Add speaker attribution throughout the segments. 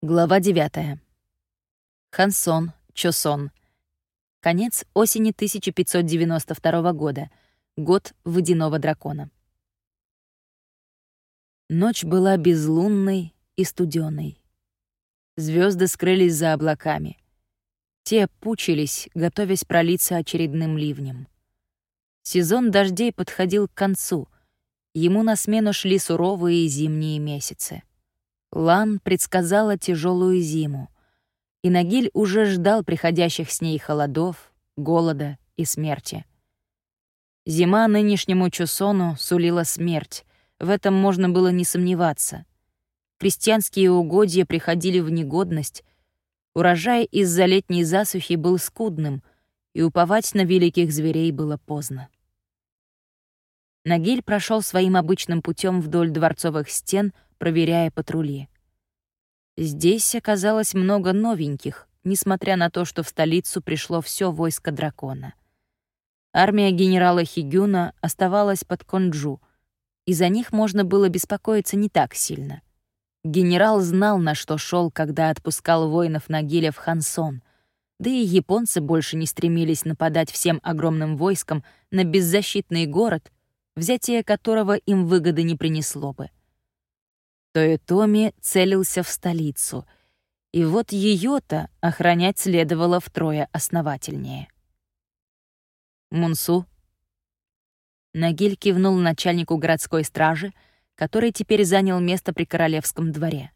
Speaker 1: Глава 9. Хансон, Чосон. Конец осени 1592 года. Год водяного дракона. Ночь была безлунной и студеной. Звезды скрылись за облаками. Те пучились, готовясь пролиться очередным ливнем. Сезон дождей подходил к концу. Ему на смену шли суровые зимние месяцы. Лан предсказала тяжелую зиму, и Нагиль уже ждал приходящих с ней холодов, голода и смерти. Зима нынешнему Чусону сулила смерть, в этом можно было не сомневаться. Крестьянские угодья приходили в негодность, урожай из-за летней засухи был скудным, и уповать на великих зверей было поздно. Нагиль прошел своим обычным путем вдоль дворцовых стен — проверяя патрули. Здесь оказалось много новеньких, несмотря на то, что в столицу пришло все войско дракона. Армия генерала Хигюна оставалась под Конджу, и за них можно было беспокоиться не так сильно. Генерал знал, на что шел, когда отпускал воинов Нагиля в Хансон, да и японцы больше не стремились нападать всем огромным войском на беззащитный город, взятие которого им выгоды не принесло бы. Тоэтоми целился в столицу, и вот ее-то охранять следовало втрое основательнее. «Мунсу?» Нагиль кивнул начальнику городской стражи, который теперь занял место при королевском дворе.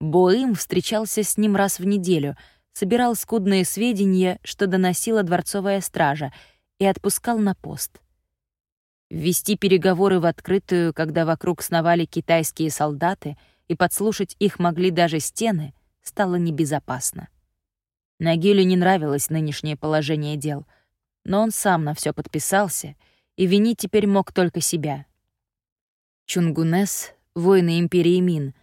Speaker 1: Боим встречался с ним раз в неделю, собирал скудные сведения, что доносила дворцовая стража, и отпускал на пост — Вести переговоры в открытую, когда вокруг сновали китайские солдаты, и подслушать их могли даже стены, стало небезопасно. Нагилю не нравилось нынешнее положение дел, но он сам на все подписался, и винить теперь мог только себя. Чунгунес, воины империи Мин,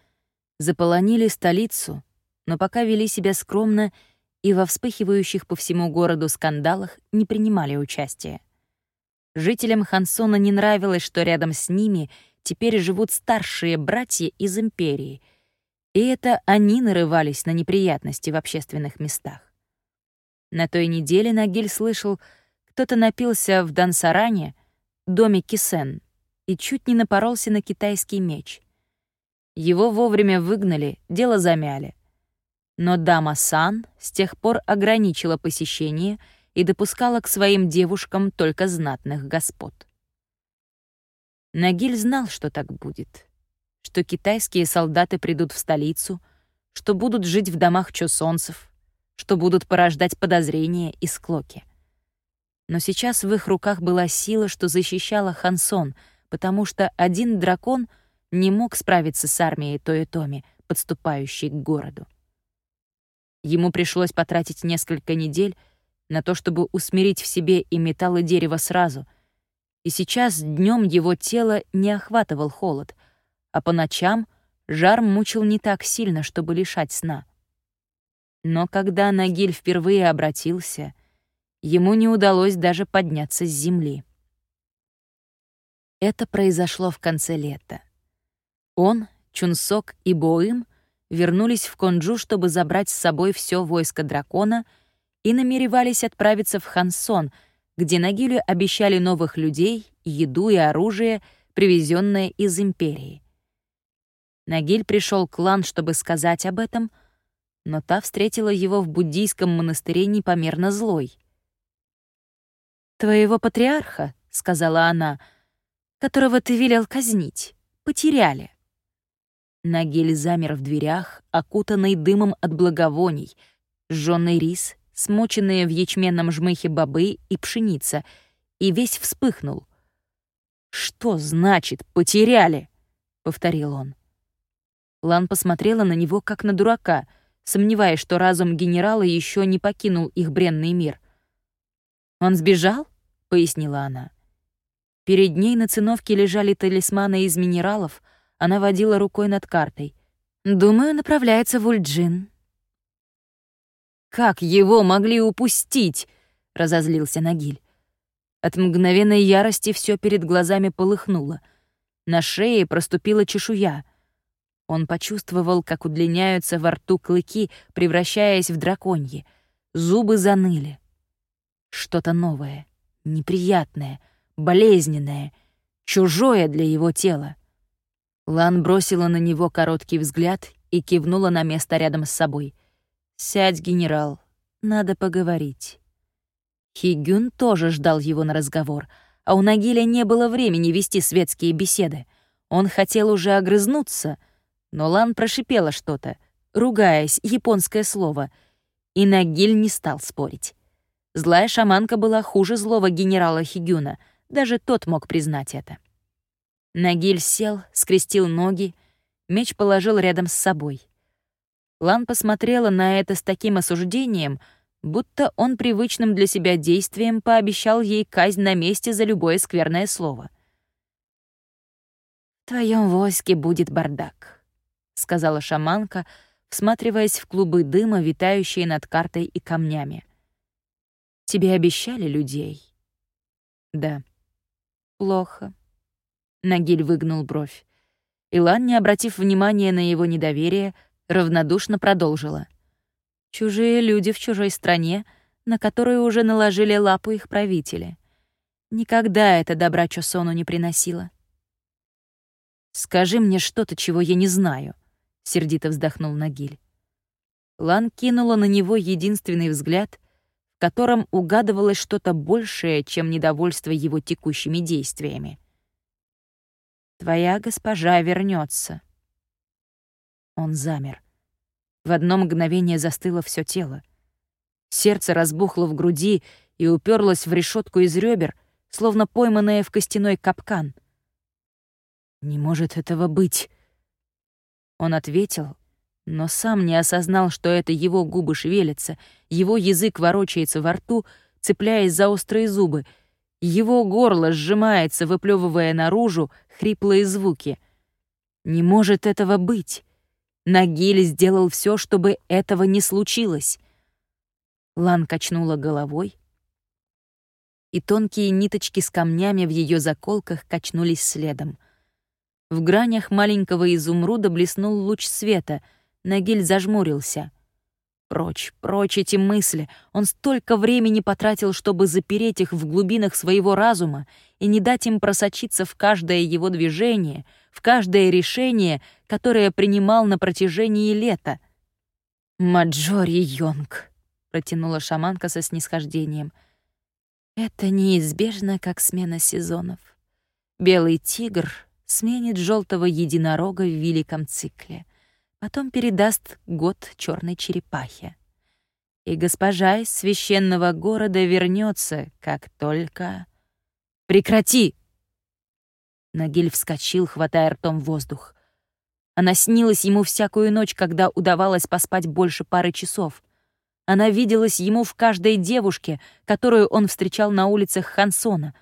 Speaker 1: заполонили столицу, но пока вели себя скромно и во вспыхивающих по всему городу скандалах не принимали участия. Жителям Хансона не нравилось, что рядом с ними теперь живут старшие братья из империи, и это они нарывались на неприятности в общественных местах. На той неделе Нагиль слышал, кто-то напился в Дансаране, доме Кисен, и чуть не напоролся на китайский меч. Его вовремя выгнали, дело замяли. Но дама Сан с тех пор ограничила посещение — и допускала к своим девушкам только знатных господ. Нагиль знал, что так будет, что китайские солдаты придут в столицу, что будут жить в домах чосонцев, что будут порождать подозрения и склоки. Но сейчас в их руках была сила, что защищала Хансон, потому что один дракон не мог справиться с армией Тоетоми, подступающей к городу. Ему пришлось потратить несколько недель, на то, чтобы усмирить в себе и металл, и дерево сразу. И сейчас днем его тело не охватывал холод, а по ночам жар мучил не так сильно, чтобы лишать сна. Но когда Нагиль впервые обратился, ему не удалось даже подняться с земли. Это произошло в конце лета. Он, Чунсок и Боим вернулись в Конджу, чтобы забрать с собой все войско дракона — и намеревались отправиться в Хансон, где Нагилю обещали новых людей, еду и оружие, привезенное из Империи. Нагиль пришел к клан, чтобы сказать об этом, но та встретила его в буддийском монастыре непомерно злой. «Твоего патриарха», — сказала она, — «которого ты велел казнить, потеряли». Нагиль замер в дверях, окутанный дымом от благовоний, жжёный рис, смоченные в ячменном жмыхе бобы и пшеница, и весь вспыхнул. «Что значит «потеряли»?» — повторил он. Лан посмотрела на него, как на дурака, сомневаясь, что разум генерала еще не покинул их бренный мир. «Он сбежал?» — пояснила она. Перед ней на циновке лежали талисманы из минералов, она водила рукой над картой. «Думаю, направляется в Ульджин», «Как его могли упустить?» — разозлился Нагиль. От мгновенной ярости все перед глазами полыхнуло. На шее проступила чешуя. Он почувствовал, как удлиняются во рту клыки, превращаясь в драконьи. Зубы заныли. Что-то новое, неприятное, болезненное, чужое для его тела. Лан бросила на него короткий взгляд и кивнула на место рядом с собой. «Сядь, генерал, надо поговорить». Хигюн тоже ждал его на разговор, а у Нагиля не было времени вести светские беседы. Он хотел уже огрызнуться, но Лан прошипела что-то, ругаясь, японское слово, и Нагиль не стал спорить. Злая шаманка была хуже злого генерала Хигюна, даже тот мог признать это. Нагиль сел, скрестил ноги, меч положил рядом с собой. Лан посмотрела на это с таким осуждением, будто он привычным для себя действием пообещал ей казнь на месте за любое скверное слово. «В твоем войске будет бардак», — сказала шаманка, всматриваясь в клубы дыма, витающие над картой и камнями. «Тебе обещали людей?» «Да». «Плохо», Нагиль выгнул бровь. Илан, не обратив внимания на его недоверие, равнодушно продолжила. «Чужие люди в чужой стране, на которую уже наложили лапу их правители. Никогда это добра Чосону не приносило». «Скажи мне что-то, чего я не знаю», — сердито вздохнул Нагиль. Лан кинула на него единственный взгляд, в котором угадывалось что-то большее, чем недовольство его текущими действиями. Твоя госпожа вернется. Он замер. В одно мгновение застыло все тело. Сердце разбухло в груди и уперлось в решетку из ребер, словно пойманное в костяной капкан. «Не может этого быть!» Он ответил, но сам не осознал, что это его губы шевелятся, его язык ворочается во рту, цепляясь за острые зубы — его горло сжимается, выплевывая наружу хриплые звуки. Не может этого быть. Нагиль сделал все, чтобы этого не случилось. Лан качнула головой, и тонкие ниточки с камнями в ее заколках качнулись следом. В гранях маленького изумруда блеснул луч света. Нагиль зажмурился. Прочь, прочь эти мысли. Он столько времени потратил, чтобы запереть их в глубинах своего разума и не дать им просочиться в каждое его движение, в каждое решение, которое принимал на протяжении лета. «Маджори Йонг», — протянула шаманка со снисхождением. «Это неизбежно, как смена сезонов. Белый тигр сменит желтого единорога в великом цикле» потом передаст год черной черепахе. И госпожа из священного города вернется, как только... «Прекрати!» Нагиль вскочил, хватая ртом воздух. Она снилась ему всякую ночь, когда удавалось поспать больше пары часов. Она виделась ему в каждой девушке, которую он встречал на улицах Хансона.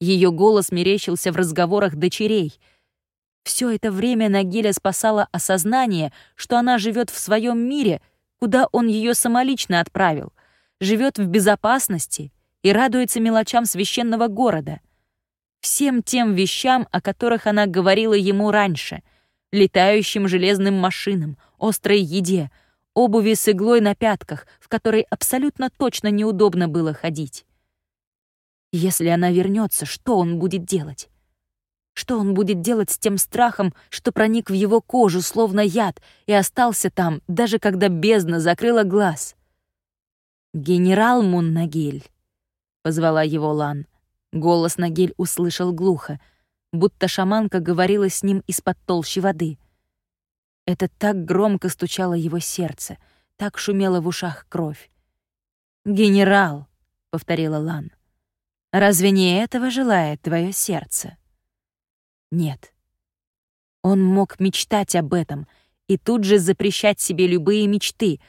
Speaker 1: Ее голос мерещился в разговорах дочерей — все это время Нагиля спасало осознание, что она живет в своем мире, куда он ее самолично отправил, живет в безопасности и радуется мелочам священного города. Всем тем вещам, о которых она говорила ему раньше, летающим железным машинам, острой еде, обуви с иглой на пятках, в которой абсолютно точно неудобно было ходить. Если она вернется, что он будет делать? Что он будет делать с тем страхом, что проник в его кожу, словно яд, и остался там, даже когда бездна закрыла глаз? «Генерал Муннагиль», — позвала его Лан. Голос Нагиль услышал глухо, будто шаманка говорила с ним из-под толщи воды. Это так громко стучало его сердце, так шумела в ушах кровь. «Генерал», — повторила Лан, — «разве не этого желает твое сердце?» Нет. Он мог мечтать об этом и тут же запрещать себе любые мечты.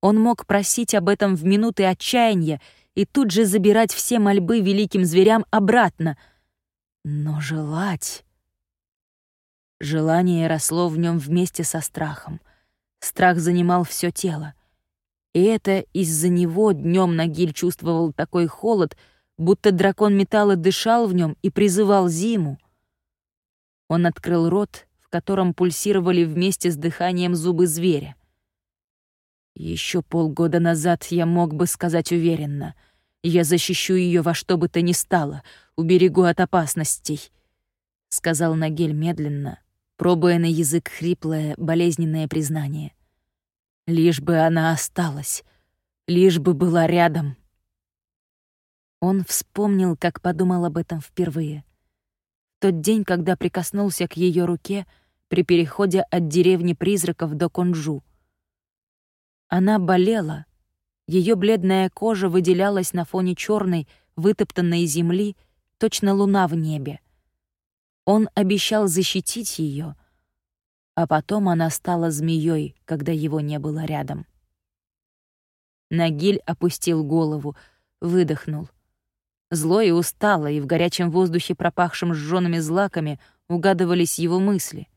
Speaker 1: Он мог просить об этом в минуты отчаяния и тут же забирать все мольбы великим зверям обратно. Но желать... Желание росло в нем вместе со страхом. Страх занимал все тело. И это из-за него днем Нагиль чувствовал такой холод, будто дракон металла дышал в нем и призывал зиму. Он открыл рот, в котором пульсировали вместе с дыханием зубы зверя. Еще полгода назад я мог бы сказать уверенно. Я защищу ее во что бы то ни стало, уберегу от опасностей, — сказал Нагель медленно, пробуя на язык хриплое, болезненное признание. Лишь бы она осталась, лишь бы была рядом. Он вспомнил, как подумал об этом впервые. Тот день, когда прикоснулся к ее руке при переходе от деревни призраков до Кунжу. Она болела, ее бледная кожа выделялась на фоне черной, вытоптанной земли, точно луна в небе. Он обещал защитить ее, а потом она стала змеей, когда его не было рядом. Нагиль опустил голову, выдохнул. Зло и устало, и в горячем воздухе, пропахшем сжёными злаками, угадывались его мысли.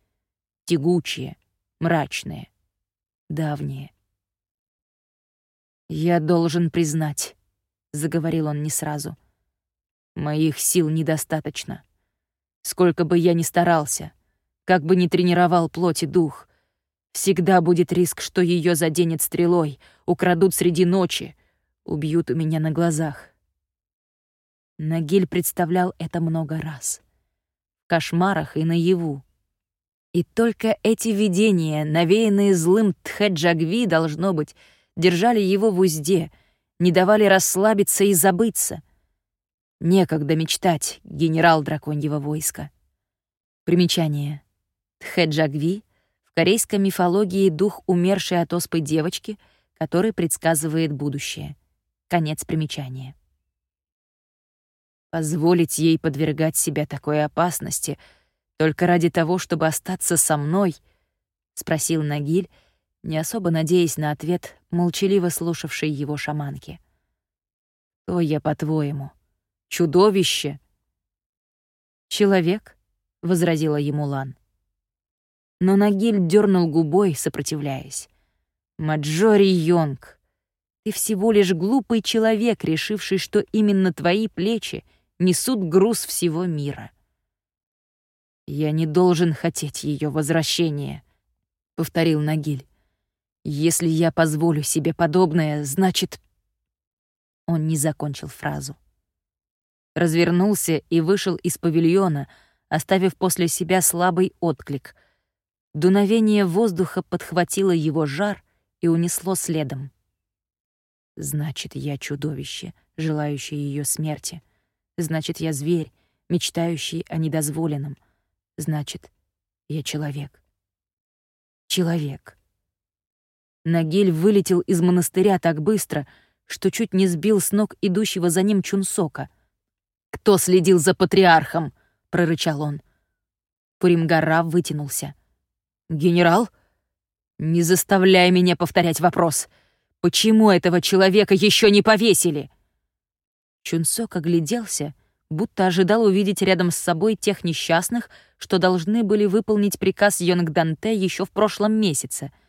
Speaker 1: Тягучие, мрачные, давние. «Я должен признать», — заговорил он не сразу. «Моих сил недостаточно. Сколько бы я ни старался, как бы ни тренировал плоть и дух, всегда будет риск, что ее заденет стрелой, украдут среди ночи, убьют у меня на глазах». Нагиль представлял это много раз. В кошмарах и наяву. И только эти видения, навеянные злым Тхэджагви, должно быть, держали его в узде, не давали расслабиться и забыться. Некогда мечтать, генерал драконьего войска. Примечание. Тхэджагви — в корейской мифологии дух умершей от оспы девочки, который предсказывает будущее. Конец примечания. Позволить ей подвергать себя такой опасности только ради того, чтобы остаться со мной —— спросил Нагиль, не особо надеясь на ответ молчаливо слушавшей его шаманки. «Кто я, по-твоему? Чудовище?» «Человек», — возразила ему Лан. Но Нагиль дернул губой, сопротивляясь. «Маджори Йонг, ты всего лишь глупый человек, решивший, что именно твои плечи несут груз всего мира». «Я не должен хотеть ее возвращения», — повторил Нагиль. Если я позволю себе подобное, значит...» Он не закончил фразу. Развернулся и вышел из павильона, оставив после себя слабый отклик. Дуновение воздуха подхватило его жар и унесло следом. «Значит, я чудовище, желающее ее смерти. Значит, я зверь, мечтающий о недозволенном. Значит, я человек. Человек. Нагель вылетел из монастыря так быстро, что чуть не сбил с ног идущего за ним Чунсока. «Кто следил за патриархом?» — прорычал он. Пуримгара вытянулся. «Генерал? Не заставляй меня повторять вопрос. Почему этого человека еще не повесили?» Чунсок огляделся, будто ожидал увидеть рядом с собой тех несчастных, что должны были выполнить приказ Йонгданте еще в прошлом месяце —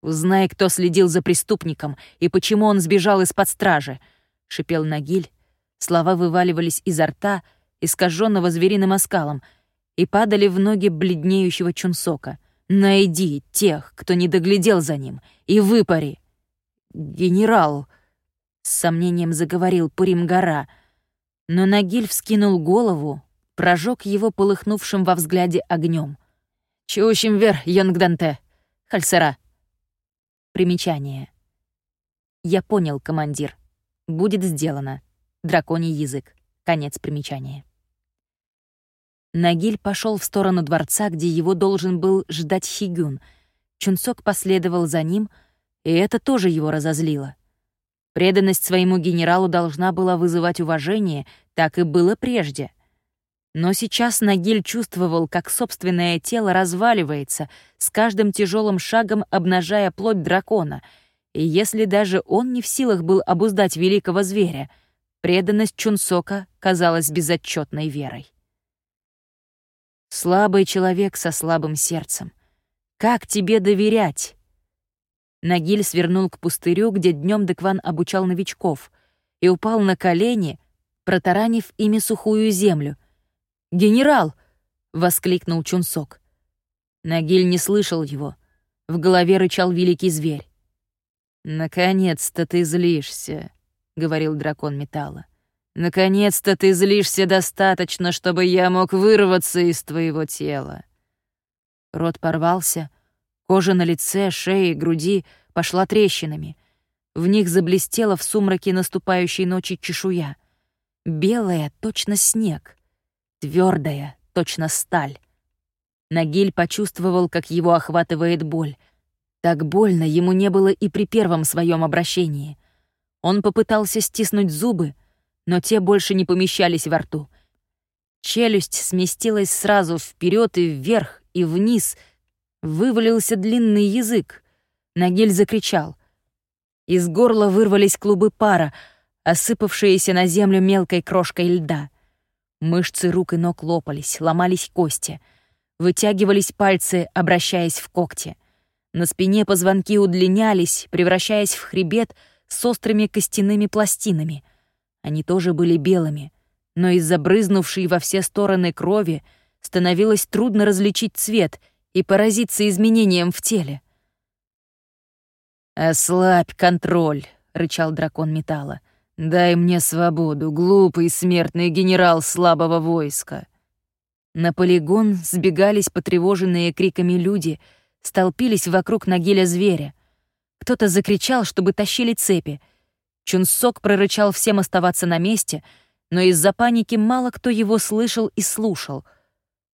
Speaker 1: «Узнай, кто следил за преступником и почему он сбежал из-под стражи», — шипел Нагиль. Слова вываливались изо рта, искаженного звериным оскалом, и падали в ноги бледнеющего Чунсока. «Найди тех, кто не доглядел за ним, и выпари!» «Генерал!» — с сомнением заговорил Пурим-гора, но Нагиль вскинул голову, прожег его полыхнувшим во взгляде огнем. «Чущим вер, Йонгданте! Хальсера!» Примечание. Я понял, командир. Будет сделано. Драконий язык. Конец примечания. Нагиль пошел в сторону дворца, где его должен был ждать Хигюн. Чунсок последовал за ним, и это тоже его разозлило. Преданность своему генералу должна была вызывать уважение, так и было прежде. Но сейчас Нагиль чувствовал, как собственное тело разваливается, с каждым тяжелым шагом обнажая плоть дракона. И если даже он не в силах был обуздать великого зверя, преданность Чунсока казалась безотчетной верой. Слабый человек со слабым сердцем. Как тебе доверять? Нагиль свернул к пустырю, где днем Декван обучал новичков, и упал на колени, протаранив ими сухую землю — «Генерал!» — воскликнул Чунсок. Нагиль не слышал его. В голове рычал великий зверь. «Наконец-то ты злишься», — говорил дракон металла. «Наконец-то ты злишься достаточно, чтобы я мог вырваться из твоего тела». Рот порвался, кожа на лице, шее, груди пошла трещинами. В них заблестела в сумраке наступающей ночи чешуя. Белая, точно снег. твердая, точно сталь. Нагиль почувствовал, как его охватывает боль. Так больно ему не было и при первом своем обращении. Он попытался стиснуть зубы, но те больше не помещались во рту. Челюсть сместилась сразу вперед и вверх, и вниз. Вывалился длинный язык. Нагиль закричал. Из горла вырвались клубы пара, осыпавшиеся на землю мелкой крошкой льда. Мышцы рук и ног лопались, ломались кости — Вытягивались пальцы, обращаясь в когти. На спине позвонки удлинялись, превращаясь в хребет с острыми костяными пластинами. Они тоже были белыми, но из-за брызнувшей во все стороны крови становилось трудно различить цвет и поразиться изменениям в теле. «Ослабь контроль», — рычал дракон металла. «Дай мне свободу, глупый смертный генерал слабого войска». На полигон сбегались потревоженные криками люди, столпились вокруг Нагиля зверя. Кто-то закричал, чтобы тащили цепи. Чунсок прорычал всем оставаться на месте, но из-за паники мало кто его слышал и слушал.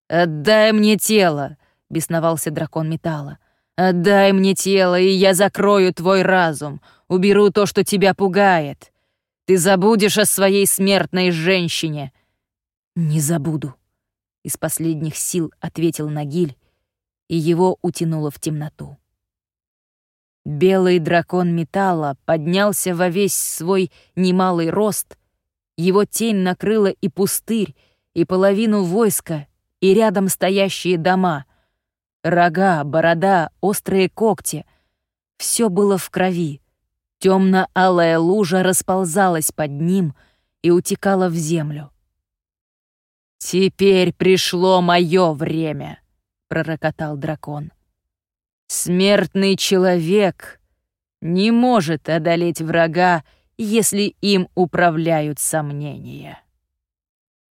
Speaker 1: «Отдай мне тело!» — бесновался дракон металла. «Отдай мне тело, и я закрою твой разум, уберу то, что тебя пугает. Ты забудешь о своей смертной женщине». «Не забуду», из последних сил ответил Нагиль, и его утянуло в темноту. Белый дракон металла поднялся во весь свой немалый рост, его тень накрыла и пустырь, и половину войска, и рядом стоящие дома. Рога, борода, острые когти — все было в крови. Темно-алая лужа расползалась под ним и утекала в землю. «Теперь пришло мое время», — пророкотал дракон. «Смертный человек не может одолеть врага, если им управляют сомнения».